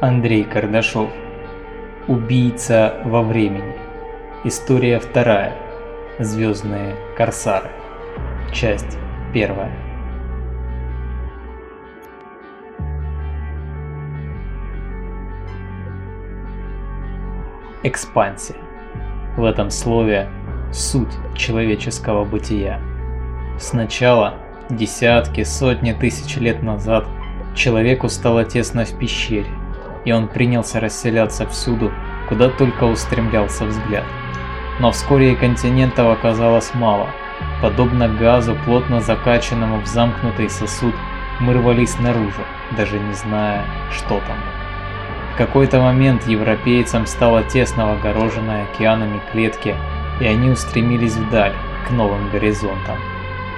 Андрей Кардашов. Убийца во времени. История вторая. Звездные корсары. Часть первая. Экспансия. В этом слове суть человеческого бытия. Сначала, десятки, сотни тысяч лет назад, человеку стало тесно в пещере, и он принялся расселяться всюду, куда только устремлялся взгляд. Но вскоре и континентов оказалось мало. Подобно газу, плотно закачанному в замкнутый сосуд, мы рвались наружу, даже не зная, что там. В какой-то момент европейцам стало тесно в океанами клетке, и они устремились вдаль, к новым горизонтам.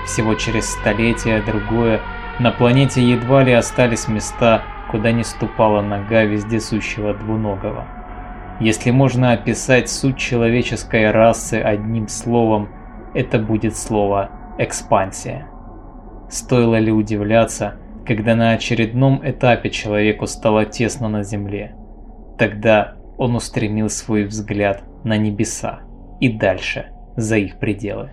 Всего через столетие другое на планете едва ли остались места, куда не ступала нога вездесущего двуногого. Если можно описать суть человеческой расы одним словом, это будет слово «экспансия». Стоило ли удивляться, когда на очередном этапе человеку стало тесно на Земле? Тогда он устремил свой взгляд на небеса и дальше, за их пределы.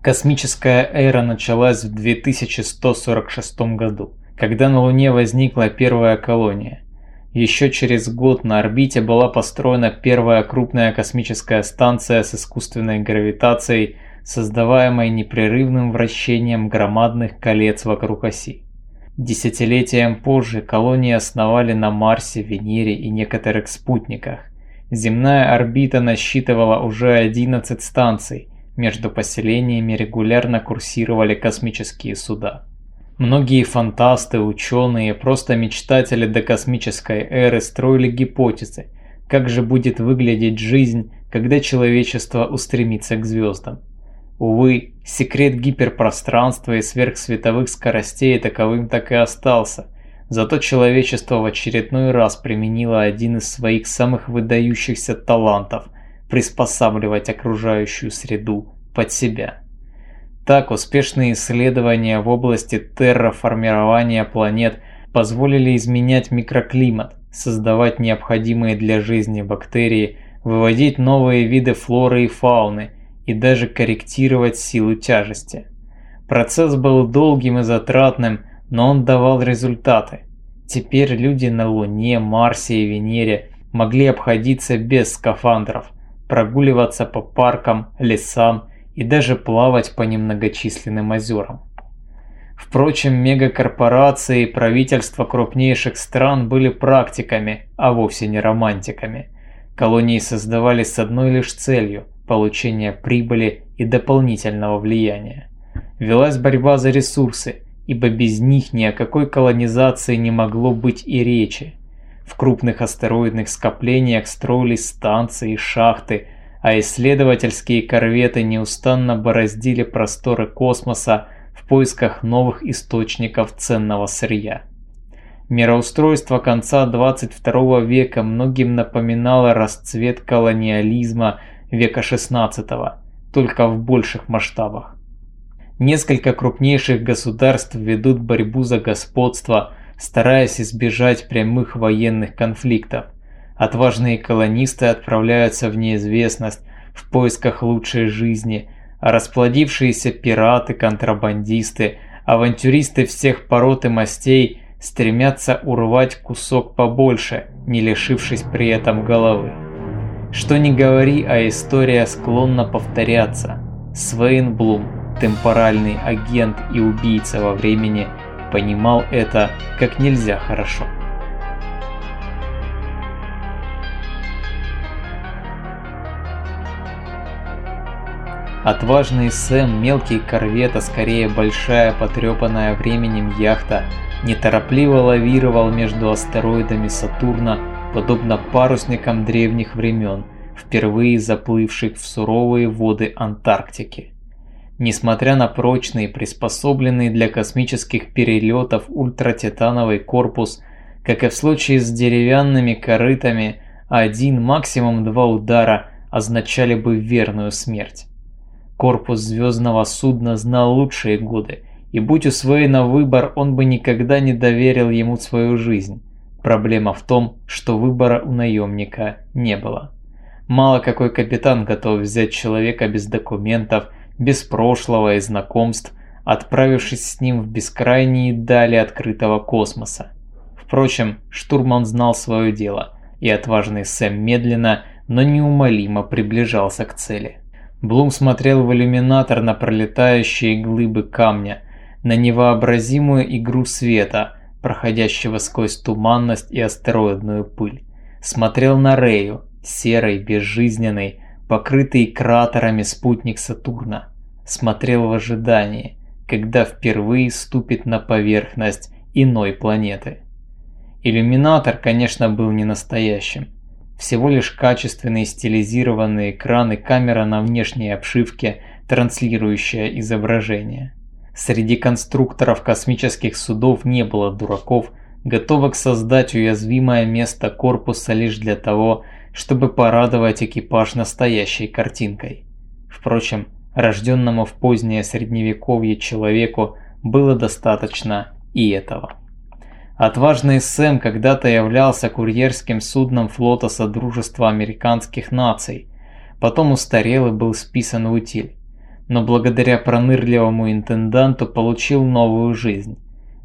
Космическая эра началась в 2146 году, когда на Луне возникла первая колония. Еще через год на орбите была построена первая крупная космическая станция с искусственной гравитацией, создаваемой непрерывным вращением громадных колец вокруг оси. Десятилетием позже колонии основали на Марсе, Венере и некоторых спутниках. Земная орбита насчитывала уже 11 станций – между поселениями регулярно курсировали космические суда. Многие фантасты, ученые, просто мечтатели до космической эры строили гипотезы, как же будет выглядеть жизнь, когда человечество устремится к звездам. Увы, секрет гиперпространства и сверхсветовых скоростей таковым так и остался. Зато человечество в очередной раз применило один из своих самых выдающихся талантов – приспосабливать окружающую среду под себя. Так, успешные исследования в области терраформирования планет позволили изменять микроклимат, создавать необходимые для жизни бактерии, выводить новые виды флоры и фауны и даже корректировать силу тяжести. Процесс был долгим и затратным, но он давал результаты. Теперь люди на Луне, Марсе и Венере могли обходиться без скафандров – прогуливаться по паркам, лесам и даже плавать по немногочисленным озерам. Впрочем, мегакорпорации и правительства крупнейших стран были практиками, а вовсе не романтиками. Колонии создавались с одной лишь целью – получения прибыли и дополнительного влияния. Велась борьба за ресурсы, ибо без них ни о какой колонизации не могло быть и речи. В крупных астероидных скоплениях строились станции и шахты, а исследовательские корветы неустанно бороздили просторы космоса в поисках новых источников ценного сырья. Мироустройство конца 22 века многим напоминало расцвет колониализма века 16, только в больших масштабах. Несколько крупнейших государств ведут борьбу за господство – стараясь избежать прямых военных конфликтов. Отважные колонисты отправляются в неизвестность в поисках лучшей жизни, а расплодившиеся пираты, контрабандисты, авантюристы всех пород и мастей стремятся урвать кусок побольше, не лишившись при этом головы. Что ни говори, а история склонна повторяться. Свейн Блум, темпоральный агент и убийца во времени – понимал это как нельзя хорошо. Отважный Сэм, мелкий корвет, а скорее большая потрепанная временем яхта, неторопливо лавировал между астероидами Сатурна, подобно парусникам древних времен, впервые заплывших в суровые воды Антарктики. Несмотря на прочный, приспособленный для космических перелетов ультратитановый корпус, как и в случае с деревянными корытами, один, максимум два удара означали бы верную смерть. Корпус звездного судна знал лучшие годы и будь у Свейна выбор, он бы никогда не доверил ему свою жизнь. Проблема в том, что выбора у наемника не было. Мало какой капитан готов взять человека без документов, без прошлого и знакомств, отправившись с ним в бескрайние дали открытого космоса. Впрочем, штурман знал свое дело, и отважный Сэм медленно, но неумолимо приближался к цели. Блум смотрел в иллюминатор на пролетающие глыбы камня, на невообразимую игру света, проходящего сквозь туманность и астероидную пыль. Смотрел на Рею, серый, безжизненный, покрытый кратерами спутник Сатурна. Смотрел в ожидании, когда впервые ступит на поверхность иной планеты. Иллюминатор, конечно, был не настоящим. Всего лишь качественный стилизированный экран и камера на внешней обшивке, транслирующая изображение. Среди конструкторов космических судов не было дураков, готовых создать уязвимое место корпуса лишь для того, чтобы порадовать экипаж настоящей картинкой. Впрочем, рожденному в позднее средневековье человеку было достаточно и этого. Отважный Сэм когда-то являлся курьерским судном флота Содружества Американских Наций, потом устарел и был списан в утиль но благодаря пронырливому интенданту получил новую жизнь.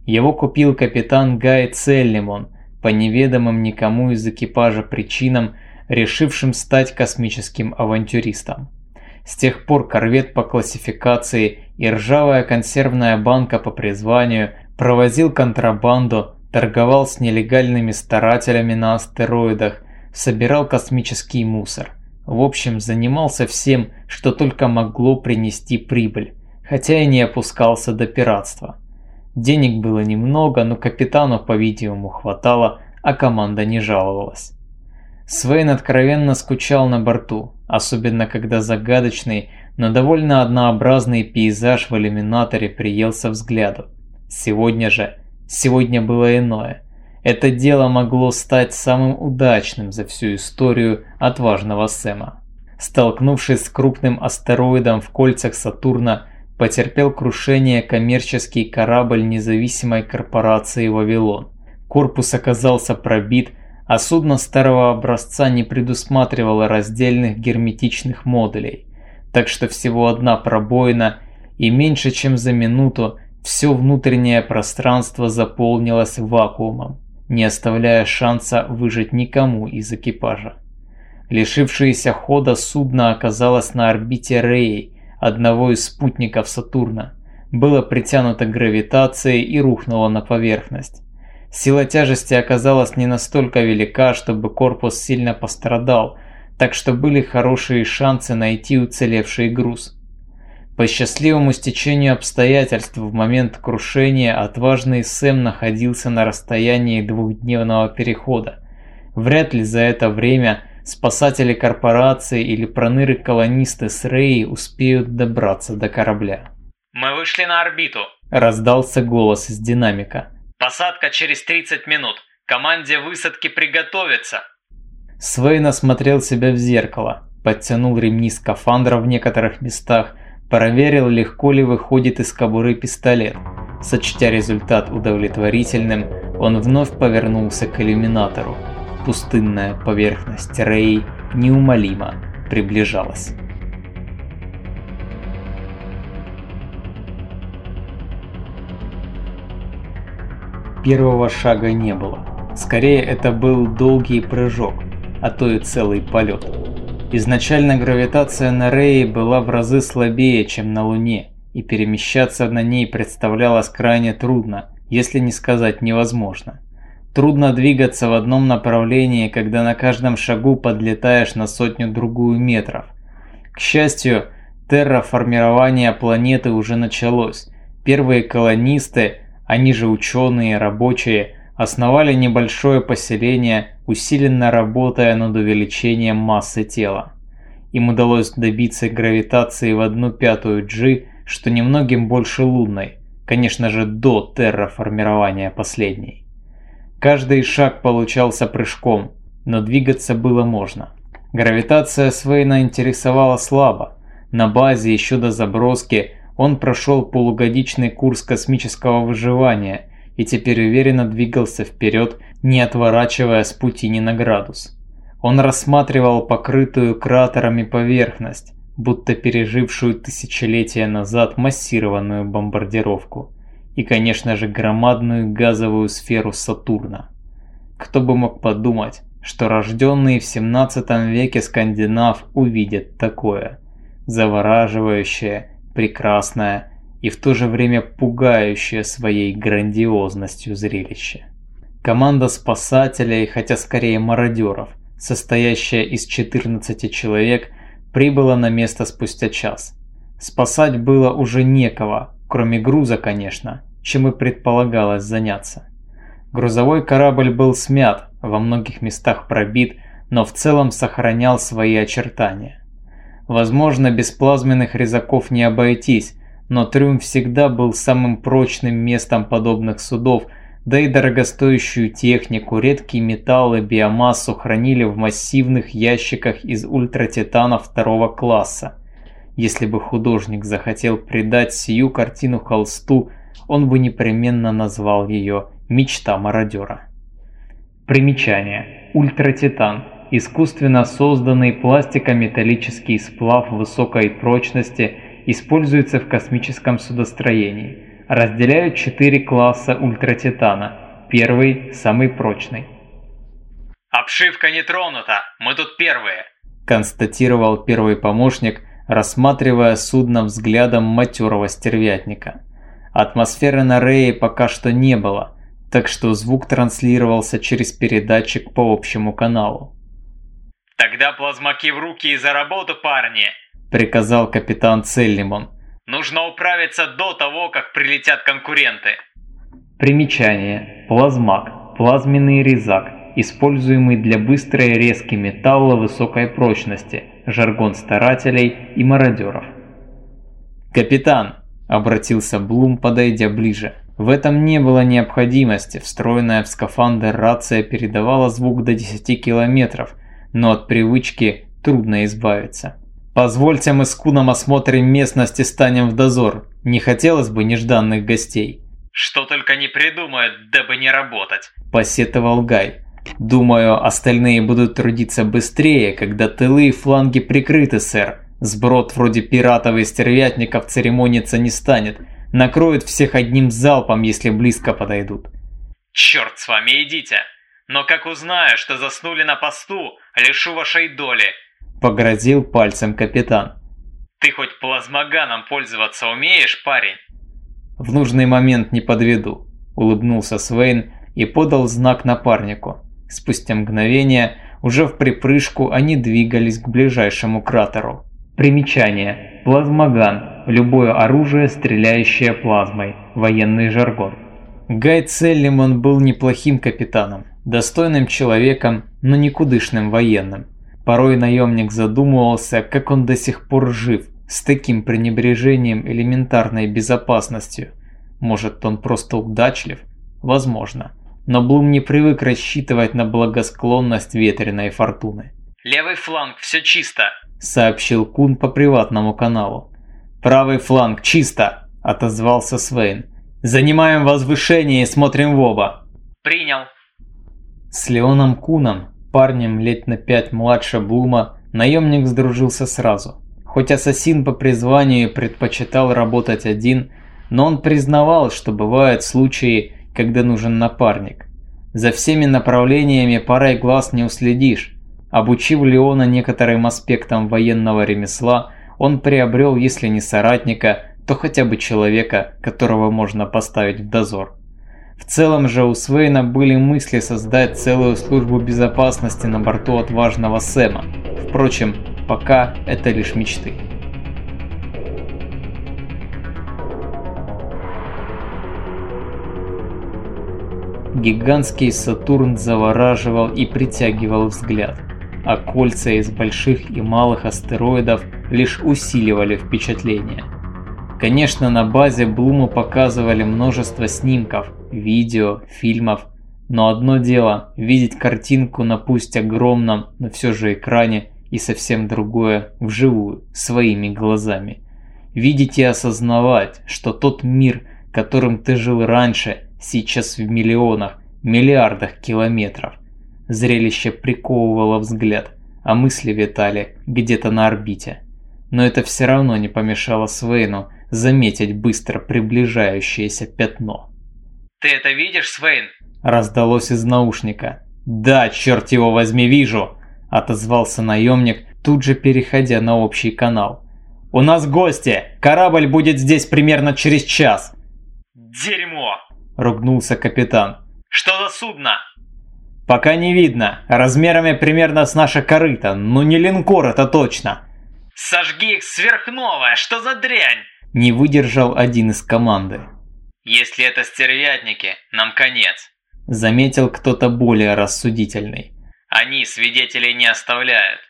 Его купил капитан Гай Целлимон по неведомым никому из экипажа причинам, решившим стать космическим авантюристом. С тех пор корвет по классификации и ржавая консервная банка по призванию провозил контрабанду, торговал с нелегальными старателями на астероидах, собирал космический мусор – в общем, занимался всем, что только могло принести прибыль, хотя и не опускался до пиратства. Денег было немного, но капитану, по-видимому, хватало, а команда не жаловалась. Свейн откровенно скучал на борту, особенно когда загадочный, но довольно однообразный пейзаж в иллюминаторе приелся взгляду. Сегодня же, сегодня было иное. Это дело могло стать самым удачным за всю историю отважного Сэма. Столкнувшись с крупным астероидом в кольцах Сатурна, потерпел крушение коммерческий корабль независимой корпорации «Вавилон». Корпус оказался пробит, а судно старого образца не предусматривало раздельных герметичных модулей, так что всего одна пробоина и меньше чем за минуту все внутреннее пространство заполнилось вакуумом не оставляя шанса выжить никому из экипажа. Лишившееся хода судно оказалось на орбите Реи, одного из спутников Сатурна, было притянуто гравитацией и рухнуло на поверхность. Сила тяжести оказалась не настолько велика, чтобы корпус сильно пострадал, так что были хорошие шансы найти уцелевший груз. По счастливому стечению обстоятельств в момент крушения отважный Сэм находился на расстоянии двухдневного перехода. Вряд ли за это время спасатели корпорации или проныры-колонисты с Рэй успеют добраться до корабля. «Мы вышли на орбиту», – раздался голос из динамика. «Посадка через 30 минут. Команде высадки приготовиться». Свейн осмотрел себя в зеркало, подтянул ремни скафандра в некоторых местах, Проверил, легко ли выходит из кобуры пистолет. Сочтя результат удовлетворительным, он вновь повернулся к иллюминатору. Пустынная поверхность Рэй неумолимо приближалась. Первого шага не было. Скорее это был долгий прыжок, а то и целый полет. Изначально гравитация на Рее была в разы слабее, чем на Луне, и перемещаться на ней представлялось крайне трудно, если не сказать невозможно. Трудно двигаться в одном направлении, когда на каждом шагу подлетаешь на сотню-другую метров. К счастью, терраформирование планеты уже началось. Первые колонисты, они же ученые, рабочие, основали небольшое поселение, усиленно работая над увеличением массы тела. Им удалось добиться гравитации в одну пятую G, что немногим больше лунной, конечно же до терраформирования последней. Каждый шаг получался прыжком, но двигаться было можно. Гравитация Свейна интересовала слабо. На базе еще до заброски Он прошел полугодичный курс космического выживания и теперь уверенно двигался вперед, не отворачивая с пути ни на градус. Он рассматривал покрытую кратерами поверхность, будто пережившую тысячелетия назад массированную бомбардировку. И, конечно же, громадную газовую сферу Сатурна. Кто бы мог подумать, что рожденный в 17 веке скандинав увидит такое. Завораживающее, прекрасное и в то же время пугающее своей грандиозностью зрелище. Команда спасателей, хотя скорее мародеров, состоящая из 14 человек, прибыла на место спустя час. Спасать было уже некого, кроме груза, конечно, чем и предполагалось заняться. Грузовой корабль был смят, во многих местах пробит, но в целом сохранял свои очертания. Возможно, без плазменных резаков не обойтись, но трюм всегда был самым прочным местом подобных судов, да и дорогостоящую технику, редкие металлы, биомассу хранили в массивных ящиках из ультратитана второго класса. Если бы художник захотел придать сию картину холсту, он бы непременно назвал ее «Мечта мародера». Примечание. Ультратитан. Искусственно созданный пластико-металлический сплав высокой прочности используется в космическом судостроении. Разделяют четыре класса ультратитана. Первый – самый прочный. «Обшивка не тронута, мы тут первые», – констатировал первый помощник, рассматривая судно взглядом матерого стервятника. Атмосферы на Рее пока что не было, так что звук транслировался через передатчик по общему каналу. «Тогда плазмаки в руки и за работу, парни!» – приказал капитан Целлимон. «Нужно управиться до того, как прилетят конкуренты!» Примечание. Плазмак. Плазменный резак, используемый для быстрой резки металла высокой прочности, жаргон старателей и мародеров. «Капитан!» – обратился Блум, подойдя ближе. В этом не было необходимости, встроенная в скафандр рация передавала звук до 10 километров, но от привычки трудно избавиться. «Позвольте мы с Куном осмотрим местность и станем в дозор. Не хотелось бы нежданных гостей». «Что только не придумают, дабы не работать», – посетовал Гай. «Думаю, остальные будут трудиться быстрее, когда тылы и фланги прикрыты, сэр. Сброд вроде пиратов и стервятников церемониться не станет, накроют всех одним залпом, если близко подойдут. Черт с вами, идите. Но как узнаю, что заснули на посту, лишу вашей доли. Погрозил пальцем капитан. Ты хоть плазмоганом пользоваться умеешь, парень? В нужный момент не подведу. Улыбнулся Свейн и подал знак напарнику. Спустя мгновение, уже в припрыжку, они двигались к ближайшему кратеру. Примечание. Плазмоган. Любое оружие, стреляющее плазмой. Военный жаргон. Гай Целлиман был неплохим капитаном, достойным человеком, но никудышным военным. Порой наемник задумывался, как он до сих пор жив, с таким пренебрежением элементарной безопасностью. Может, он просто удачлив? Возможно. Но Блум не привык рассчитывать на благосклонность ветреной фортуны. «Левый фланг, все чисто!» сообщил Кун по приватному каналу. «Правый фланг, чисто!» – отозвался Свейн. «Занимаем возвышение и смотрим в оба!» «Принял!» С Леоном Куном, парнем лет на пять младше Блума, наемник сдружился сразу. Хоть ассасин по призванию предпочитал работать один, но он признавал, что бывают случаи, когда нужен напарник. За всеми направлениями парой глаз не уследишь, Обучив Леона некоторым аспектам военного ремесла, он приобрел, если не соратника, то хотя бы человека, которого можно поставить в дозор. В целом же у Свейна были мысли создать целую службу безопасности на борту отважного Сэма. Впрочем, пока это лишь мечты. Гигантский Сатурн завораживал и притягивал взгляд а кольца из больших и малых астероидов лишь усиливали впечатление. Конечно, на базе Блума показывали множество снимков, видео, фильмов, но одно дело видеть картинку на пусть огромном, но все же экране, и совсем другое вживую, своими глазами. видеть и осознавать, что тот мир, которым ты жил раньше, сейчас в миллионах, миллиардах километров. Зрелище приковывало взгляд, а мысли витали где-то на орбите. Но это все равно не помешало Свейну заметить быстро приближающееся пятно. «Ты это видишь, Свейн?» Раздалось из наушника. «Да, черт его возьми, вижу!» Отозвался наемник, тут же переходя на общий канал. «У нас гости! Корабль будет здесь примерно через час!» «Дерьмо!» – ругнулся капитан. «Что за судно?» «Пока не видно. Размерами примерно с наше корыто, но не линкор это точно». «Сожги их сверхновая! Что за дрянь?» Не выдержал один из команды. «Если это стервятники, нам конец», – заметил кто-то более рассудительный. «Они свидетелей не оставляют».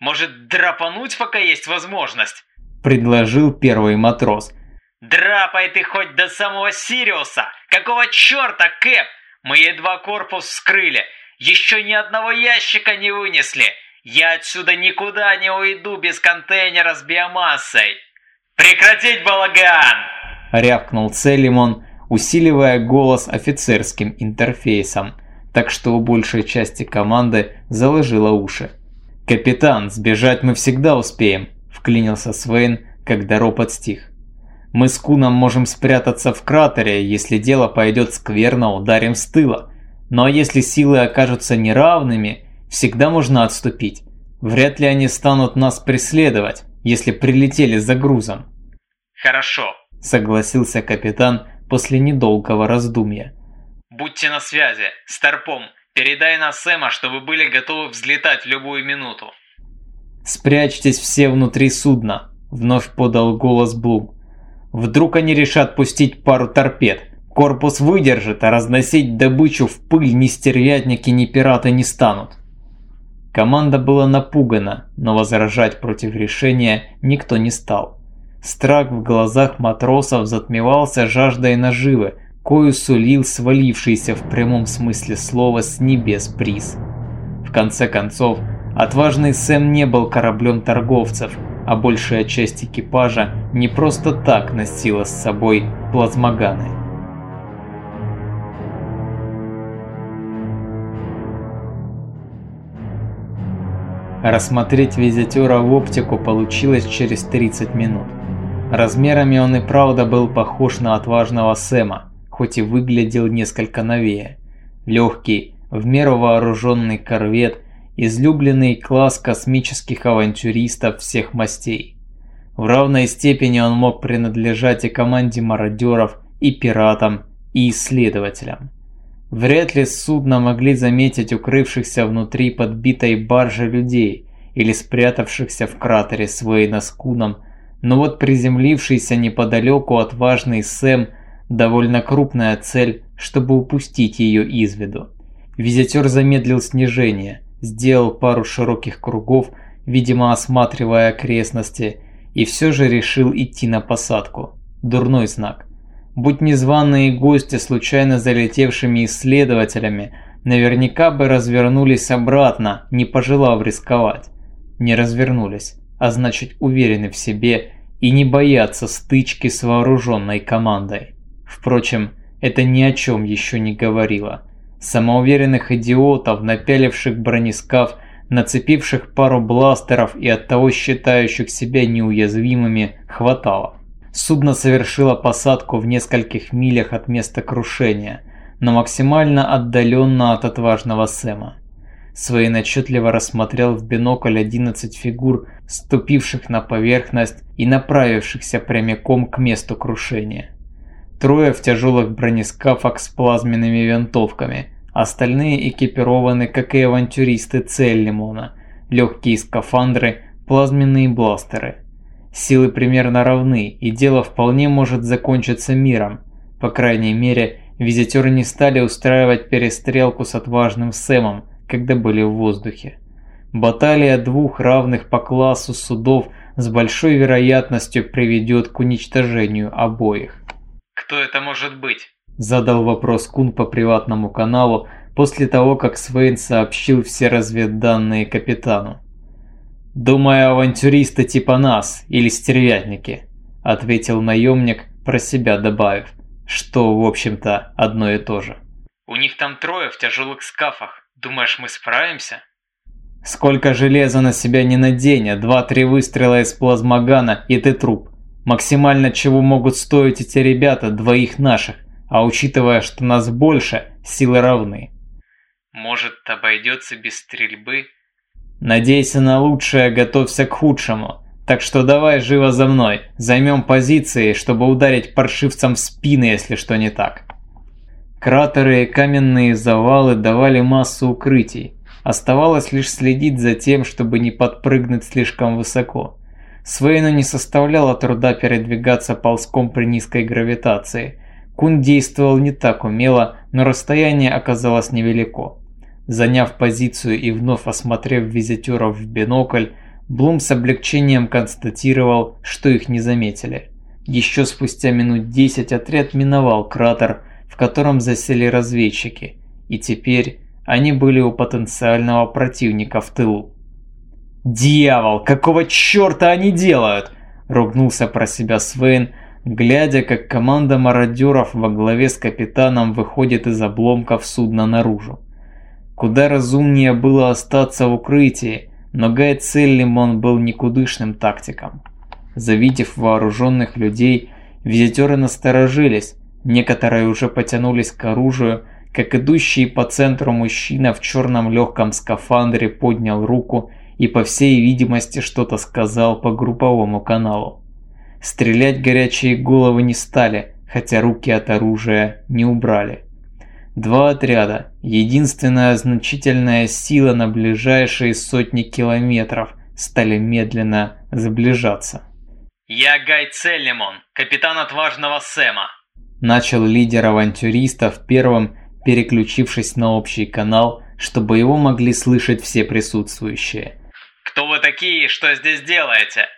«Может, драпануть, пока есть возможность?» – предложил первый матрос. «Драпай ты хоть до самого Сириуса! Какого черта, Кэп? Мы едва корпус вскрыли, еще ни одного ящика не вынесли. Я отсюда никуда не уйду без контейнера с биомассой. Прекратить балаган!» Рявкнул Целимон, усиливая голос офицерским интерфейсом, так что у большей части команды заложило уши. «Капитан, сбежать мы всегда успеем», – вклинился Свейн, когда ропот стих. Мы с Куном можем спрятаться в кратере, если дело пойдет скверно, ударим с тыла. Но если силы окажутся неравными, всегда можно отступить. Вряд ли они станут нас преследовать, если прилетели за грузом. Хорошо, согласился капитан после недолгого раздумья. Будьте на связи, Старпом, передай на Сэма, чтобы были готовы взлетать в любую минуту. Спрячьтесь все внутри судна, вновь подал голос Блум. Вдруг они решат пустить пару торпед. Корпус выдержит, а разносить добычу в пыль ни стервятники, ни пираты не станут. Команда была напугана, но возражать против решения никто не стал. Страх в глазах матросов затмевался жаждой наживы, кою сулил свалившийся в прямом смысле слова с небес приз. В конце концов, отважный Сэм не был кораблем торговцев, а большая часть экипажа не просто так носила с собой плазмоганы. Рассмотреть визитера в оптику получилось через 30 минут. Размерами он и правда был похож на отважного Сэма, хоть и выглядел несколько новее. Легкий, в меру вооруженный корвет излюбленный класс космических авантюристов всех мастей. В равной степени он мог принадлежать и команде мародеров, и пиратам, и исследователям. Вряд ли судно могли заметить укрывшихся внутри подбитой баржи людей или спрятавшихся в кратере Свейна с Куном, но вот приземлившийся неподалеку отважный Сэм – довольно крупная цель, чтобы упустить ее из виду. Визитер замедлил снижение, сделал пару широких кругов, видимо осматривая окрестности, и все же решил идти на посадку. Дурной знак. Будь незваные гости случайно залетевшими исследователями, наверняка бы развернулись обратно, не пожелав рисковать. Не развернулись, а значит уверены в себе и не боятся стычки с вооруженной командой. Впрочем, это ни о чем еще не говорило. Самоуверенных идиотов, напяливших бронескаф, нацепивших пару бластеров и оттого считающих себя неуязвимыми, хватало. Судно совершило посадку в нескольких милях от места крушения, но максимально отдаленно от отважного Сэма. Своин отчетливо рассмотрел в бинокль 11 фигур, ступивших на поверхность и направившихся прямиком к месту крушения. Трое в тяжелых бронескафах с плазменными винтовками, Остальные экипированы, как и авантюристы Целлимона, легкие скафандры, плазменные бластеры. Силы примерно равны, и дело вполне может закончиться миром. По крайней мере, визитеры не стали устраивать перестрелку с отважным Сэмом, когда были в воздухе. Баталия двух равных по классу судов с большой вероятностью приведет к уничтожению обоих. «Кто это может быть?» Задал вопрос Кун по приватному каналу после того, как Свейн сообщил все разведданные капитану. «Думаю, авантюристы типа нас или стервятники», – ответил наемник, про себя добавив, что, в общем-то, одно и то же. «У них там трое в тяжелых скафах. Думаешь, мы справимся?» «Сколько железа на себя не надень, а два-три выстрела из плазмогана и ты труп. Максимально чего могут стоить эти ребята, двоих наших, а учитывая, что нас больше, силы равны». «Может, обойдется без стрельбы?» Надейся на лучшее, готовься к худшему. Так что давай живо за мной, займем позиции, чтобы ударить паршивцам в спины, если что не так. Кратеры и каменные завалы давали массу укрытий. Оставалось лишь следить за тем, чтобы не подпрыгнуть слишком высоко. Свейну не составляло труда передвигаться ползком при низкой гравитации. Кун действовал не так умело, но расстояние оказалось невелико. Заняв позицию и вновь осмотрев визитеров в бинокль, Блум с облегчением констатировал, что их не заметили. Еще спустя минут 10 отряд миновал кратер, в котором засели разведчики, и теперь они были у потенциального противника в тылу. «Дьявол, какого черта они делают?» – ругнулся про себя Свейн, глядя, как команда мародеров во главе с капитаном выходит из обломков судна наружу. Куда разумнее было остаться в укрытии, но Гай Целлимон был никудышным тактиком. Завидев вооруженных людей, визитеры насторожились, некоторые уже потянулись к оружию, как идущий по центру мужчина в черном легком скафандре поднял руку и по всей видимости что-то сказал по групповому каналу. Стрелять горячие головы не стали, хотя руки от оружия не убрали. Два отряда, единственная значительная сила на ближайшие сотни километров, стали медленно сближаться. «Я Гай Целлимон, капитан отважного Сэма», начал лидер авантюристов первым, переключившись на общий канал, чтобы его могли слышать все присутствующие. «Кто вы такие и что здесь делаете?»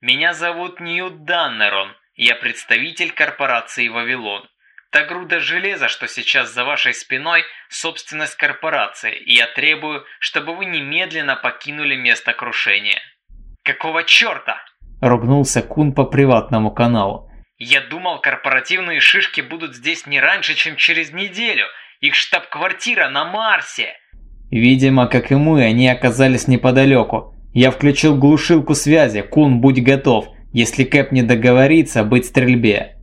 «Меня зовут Ньют Даннерон, я представитель корпорации «Вавилон». Та груда железа, что сейчас за вашей спиной, собственность корпорации, и я требую, чтобы вы немедленно покинули место крушения. Какого черта? Ругнулся Кун по приватному каналу. Я думал, корпоративные шишки будут здесь не раньше, чем через неделю. Их штаб-квартира на Марсе. Видимо, как и мы, они оказались неподалеку. Я включил глушилку связи. Кун, будь готов. Если Кэп не договорится, быть стрельбе.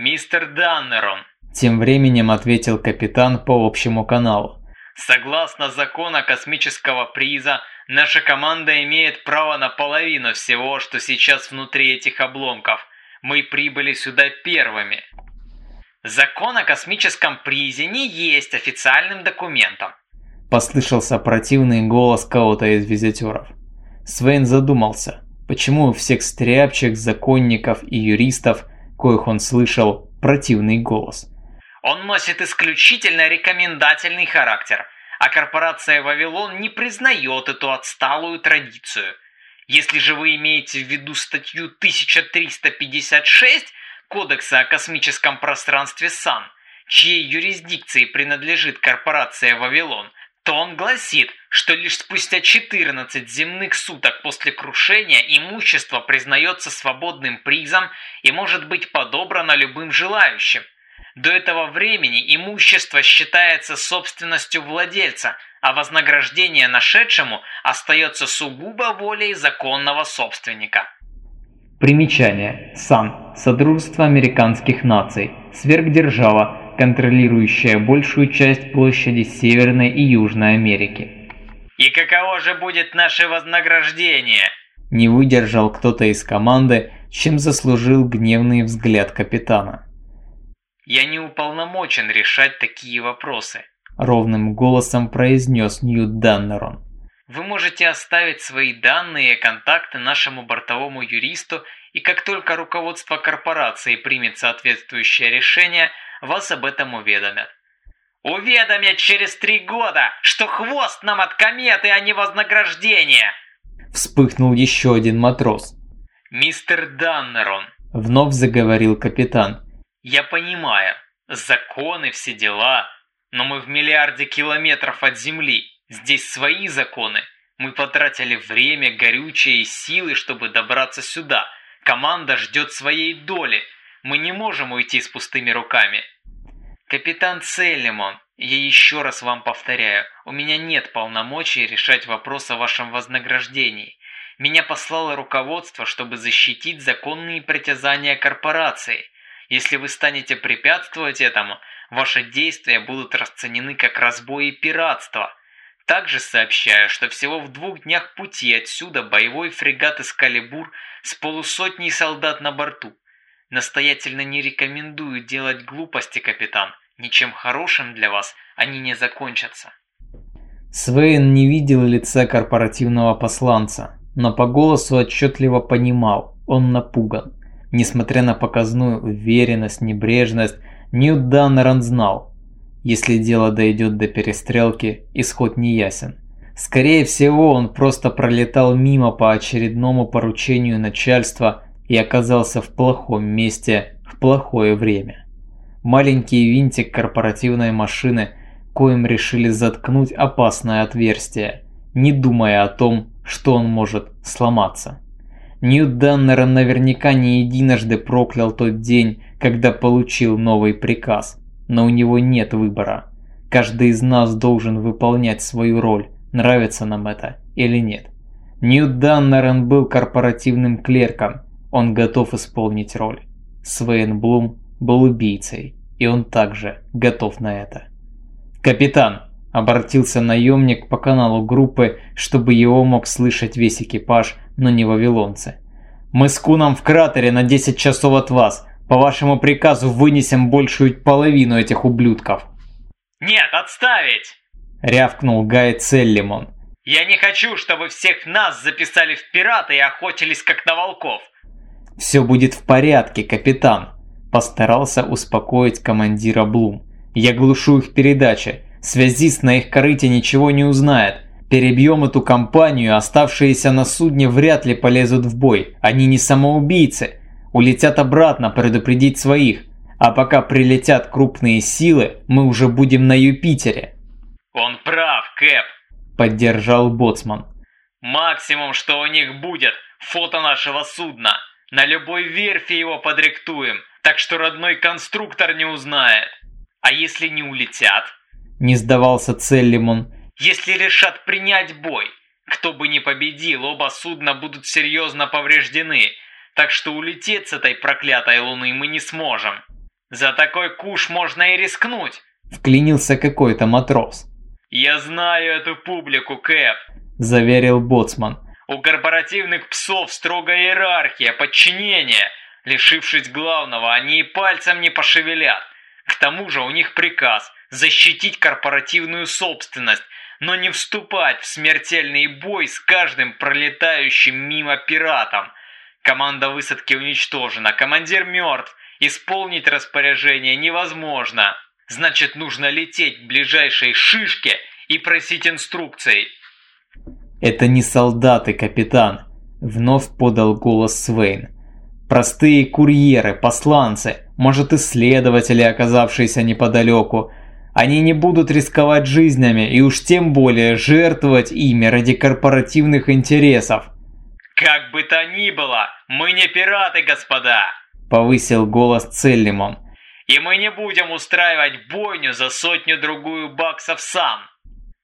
«Мистер Даннерон», – тем временем ответил капитан по общему каналу. «Согласно закону космического приза, наша команда имеет право на половину всего, что сейчас внутри этих обломков. Мы прибыли сюда первыми». Закон о космическом призе не есть официальным документом. Послышался противный голос кого-то из визитеров. Свейн задумался, почему у всех стряпчих, законников и юристов – коих он слышал противный голос. Он носит исключительно рекомендательный характер, а корпорация «Вавилон» не признает эту отсталую традицию. Если же вы имеете в виду статью 1356 Кодекса о космическом пространстве САН, чьей юрисдикции принадлежит корпорация «Вавилон», то он гласит, что лишь спустя 14 земных суток после крушения имущество признается свободным призом и может быть подобрано любым желающим. До этого времени имущество считается собственностью владельца, а вознаграждение нашедшему остается сугубо волей законного собственника. Примечание. САН. Содружество американских наций. Сверхдержава контролирующая большую часть площади Северной и Южной Америки. «И каково же будет наше вознаграждение?» Не выдержал кто-то из команды, чем заслужил гневный взгляд капитана. «Я не уполномочен решать такие вопросы», — ровным голосом произнес Ньют Даннерон. «Вы можете оставить свои данные и контакты нашему бортовому юристу, и как только руководство корпорации примет соответствующее решение — вас об этом уведомят. Уведомят через три года, что хвост нам от кометы, а не вознаграждение!» Вспыхнул еще один матрос. «Мистер Даннерон», — вновь заговорил капитан. «Я понимаю, законы, все дела, но мы в миллиарде километров от Земли, здесь свои законы. Мы потратили время, горючее и силы, чтобы добраться сюда. Команда ждет своей доли. Мы не можем уйти с пустыми руками. Капитан Селлимон, я еще раз вам повторяю, у меня нет полномочий решать вопрос о вашем вознаграждении. Меня послало руководство, чтобы защитить законные притязания корпорации. Если вы станете препятствовать этому, ваши действия будут расценены как разбой и пиратство. Также сообщаю, что всего в двух днях пути отсюда боевой фрегат «Эскалибур» с полусотней солдат на борту. Настоятельно не рекомендую делать глупости, капитан. Ничем хорошим для вас они не закончатся. Свейн не видел лица корпоративного посланца, но по голосу отчетливо понимал, он напуган. Несмотря на показную уверенность, небрежность, Ньют Даннерон знал, если дело дойдет до перестрелки, исход не ясен. Скорее всего, он просто пролетал мимо по очередному поручению начальства и оказался в плохом месте в плохое время. Маленький винтик корпоративной машины, коим решили заткнуть опасное отверстие, не думая о том, что он может сломаться. Ньют Даннерон наверняка не единожды проклял тот день, когда получил новый приказ, но у него нет выбора. Каждый из нас должен выполнять свою роль, нравится нам это или нет. Ньют Даннерон был корпоративным клерком, он готов исполнить роль. Свейн Блум был убийцей, и он также готов на это. «Капитан!» – обратился наемник по каналу группы, чтобы его мог слышать весь экипаж, но не вавилонцы. «Мы с Куном в кратере на 10 часов от вас. По вашему приказу вынесем большую половину этих ублюдков». «Нет, отставить!» – рявкнул Гай Целлимон. «Я не хочу, чтобы всех нас записали в пираты и охотились как на волков. «Все будет в порядке, капитан», – постарался успокоить командира Блум. «Я глушу их передачи. Связист на их корыте ничего не узнает. Перебьем эту компанию, оставшиеся на судне вряд ли полезут в бой. Они не самоубийцы. Улетят обратно предупредить своих. А пока прилетят крупные силы, мы уже будем на Юпитере». «Он прав, Кэп», – поддержал Боцман. «Максимум, что у них будет, фото нашего судна». На любой верфи его подректуем, так что родной конструктор не узнает. А если не улетят? Не сдавался Целлимон. Если решат принять бой, кто бы ни победил, оба судна будут серьезно повреждены, так что улететь с этой проклятой луны мы не сможем. За такой куш можно и рискнуть. Вклинился какой-то матрос. «Я знаю эту публику, Кэп», – заверил Боцман. У корпоративных псов строгая иерархия, подчинение. Лишившись главного, они и пальцем не пошевелят. К тому же у них приказ защитить корпоративную собственность, но не вступать в смертельный бой с каждым пролетающим мимо пиратом. Команда высадки уничтожена, командир мертв, исполнить распоряжение невозможно. Значит, нужно лететь к ближайшей шишке и просить инструкций. «Это не солдаты, капитан», – вновь подал голос Свейн. «Простые курьеры, посланцы, может исследователи, оказавшиеся неподалеку. Они не будут рисковать жизнями и уж тем более жертвовать ими ради корпоративных интересов». «Как бы то ни было, мы не пираты, господа!» – повысил голос Целлимон. «И мы не будем устраивать бойню за сотню-другую баксов сам!»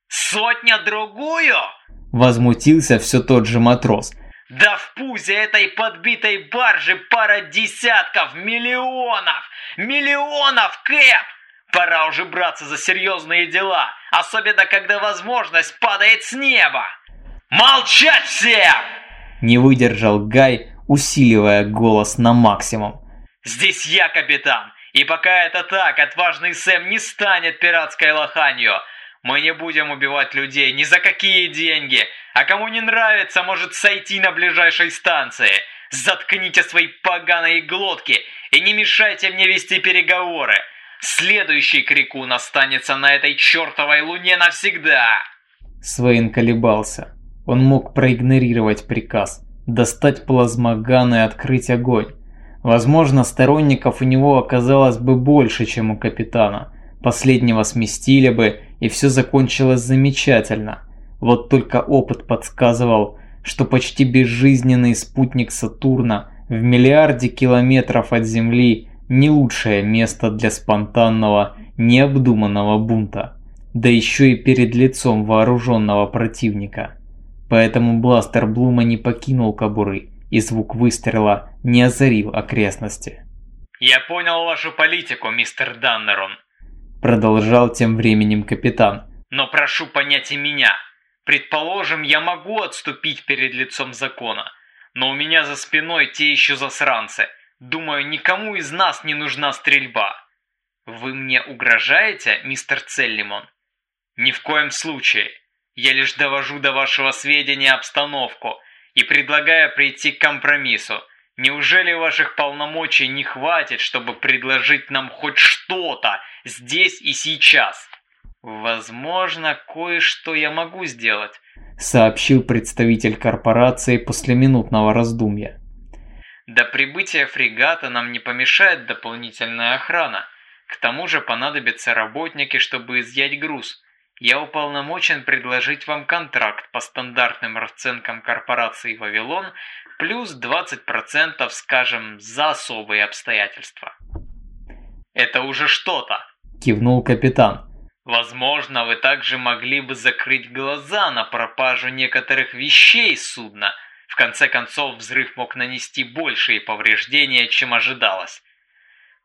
«Сотня-другую?» Возмутился все тот же матрос. Да в пузе этой подбитой баржи пара десятков миллионов! Миллионов, Кэп! Пора уже браться за серьезные дела, особенно когда возможность падает с неба! Молчать всем! Не выдержал Гай, усиливая голос на максимум. Здесь я капитан, и пока это так, отважный Сэм не станет пиратской лоханью, мы не будем убивать людей ни за какие деньги, а кому не нравится, может сойти на ближайшей станции. Заткните свои поганые глотки и не мешайте мне вести переговоры. Следующий крикун останется на этой чертовой луне навсегда. Свейн колебался. Он мог проигнорировать приказ, достать плазмоган и открыть огонь. Возможно, сторонников у него оказалось бы больше, чем у капитана. Последнего сместили бы, и все закончилось замечательно. Вот только опыт подсказывал, что почти безжизненный спутник Сатурна в миллиарде километров от Земли не лучшее место для спонтанного, необдуманного бунта, да еще и перед лицом вооруженного противника. Поэтому бластер Блума не покинул кобуры, и звук выстрела не озарил окрестности. «Я понял вашу политику, мистер Даннерон», продолжал тем временем капитан. «Но прошу понять и меня. Предположим, я могу отступить перед лицом закона, но у меня за спиной те еще засранцы. Думаю, никому из нас не нужна стрельба. Вы мне угрожаете, мистер Целлимон? Ни в коем случае. Я лишь довожу до вашего сведения обстановку и предлагаю прийти к компромиссу. Неужели ваших полномочий не хватит, чтобы предложить нам хоть что-то здесь и сейчас? Возможно, кое-что я могу сделать, сообщил представитель корпорации после минутного раздумья. До прибытия фрегата нам не помешает дополнительная охрана. К тому же понадобятся работники, чтобы изъять груз. Я уполномочен предложить вам контракт по стандартным расценкам корпорации «Вавилон» плюс 20%, скажем, за особые обстоятельства. Это уже что-то, кивнул капитан. Возможно, вы также могли бы закрыть глаза на пропажу некоторых вещей судна. В конце концов, взрыв мог нанести большие повреждения, чем ожидалось.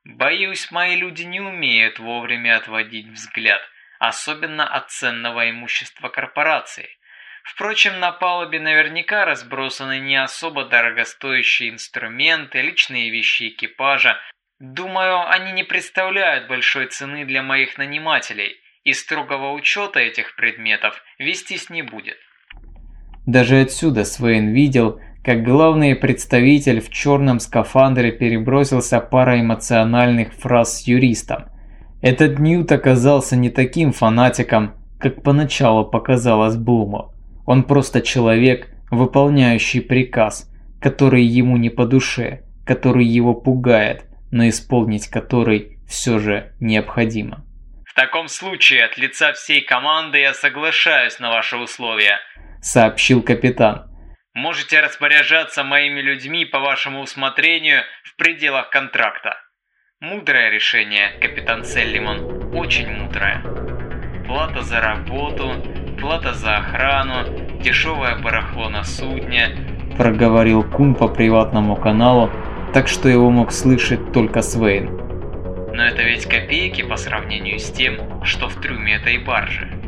Боюсь, мои люди не умеют вовремя отводить взгляд, особенно от ценного имущества корпорации. Впрочем, на палубе наверняка разбросаны не особо дорогостоящие инструменты, личные вещи экипажа. Думаю, они не представляют большой цены для моих нанимателей – и строгого учета этих предметов вестись не будет. Даже отсюда Свейн видел, как главный представитель в черном скафандре перебросился парой эмоциональных фраз с юристом. Этот Ньют оказался не таким фанатиком, как поначалу показалось Блуму. Он просто человек, выполняющий приказ, который ему не по душе, который его пугает, но исполнить который все же необходимо. В таком случае от лица всей команды я соглашаюсь на ваши условия, сообщил капитан. Можете распоряжаться моими людьми по вашему усмотрению в пределах контракта. Мудрое решение, капитан Селлимон, очень мудрое. Плата за работу, плата за охрану, дешевое барахло на судне, проговорил Кун по приватному каналу, так что его мог слышать только Свейн. Но это ведь копейки по сравнению с тем, что в трюме этой баржи.